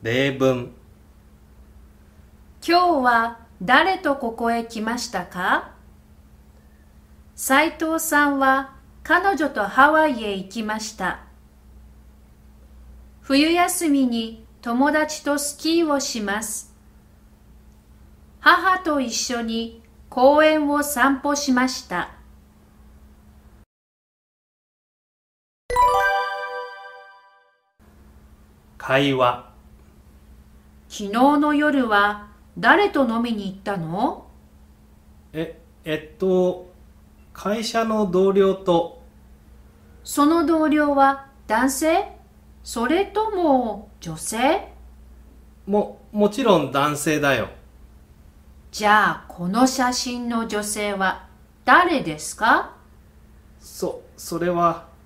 例文今日は誰とここへ来ましたか？斉藤さんは彼女とハワイへ行きました。冬休みに友達とスキーをします。母と一緒に公園を散歩しました。会話昨日の夜は誰と飲みに行ったの？ええっと会社の同僚と。その同僚は男性？それとも女性？ももちろん男性だよ。じゃあこの写真の女性は誰ですか？そそれは「